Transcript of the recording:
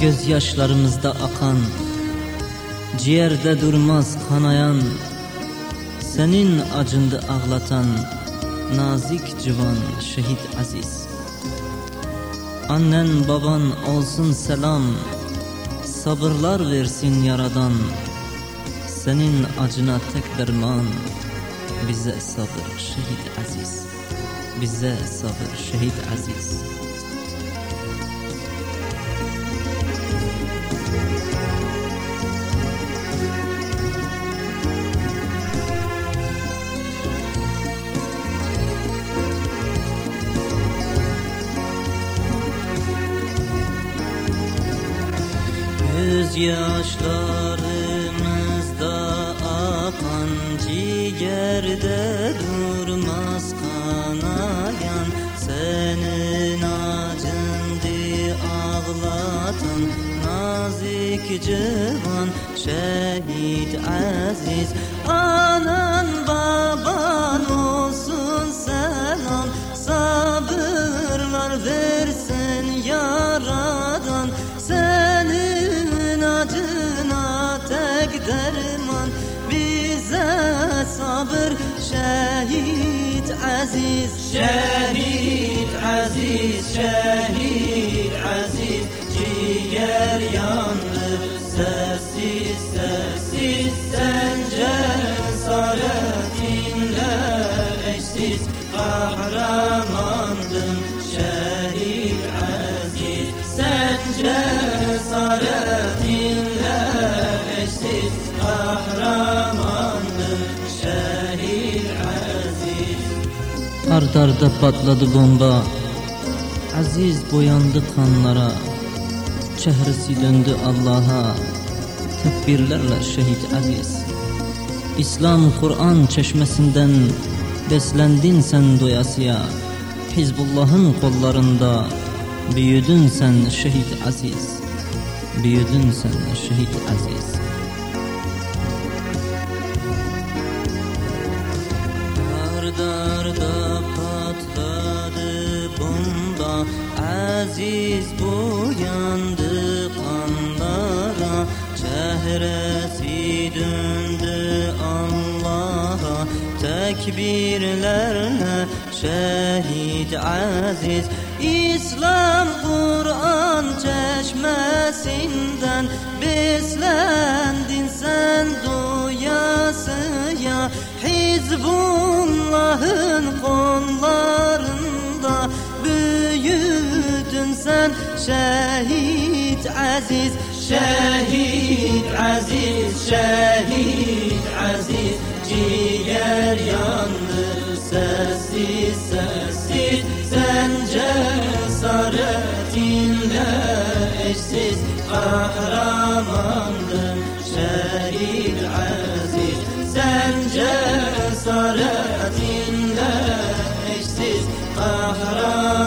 Gözyaşlarımızda akan Ciğerde durmaz kanayan Senin acındı ağlatan Nazik civan şehit aziz. Annen baban olsun selam Sabırlar versin yaradan Senin acına tek derman Bize sabır şehit aziz. Bize sabır şehit aziz Gözyaşlarımızda akan ciğerde durmaz kanayan Senin acındı ağlatan nazik civan şehit aziz Anan baban olsun şehit aziz. Şehit aziz, şehit aziz. Ciğer yandı sessiz sessiz. Sen cesaretinle eşsiz? Kahramandın şehit aziz. Sen cesaretinle Ard arda patladı bomba. Aziz boyandı kanlara. Çehresi döndü Allah'a. Tekbirlerle şehit aziz. İslam Kur'an çeşmesinden Beslendin sen doyasıya. Hizbullah'ın kollarında Büyüdün sen şehit aziz. Büyüdün sen şehit aziz Aziz boyandı kanlara Çehresi döndü Allah'a. Tekbirlerle şehit aziz İslam Kur'an çeşmesinden Beslendin sen doyasıya Hizbullah'ın sen şehit aziz Şehit aziz, şehit aziz. Ciğer yandı sessiz sessiz. Sen cesaretinle eşsiz. Kahramandın şehit aziz. Sen cesaretinle eşsiz. Kahraman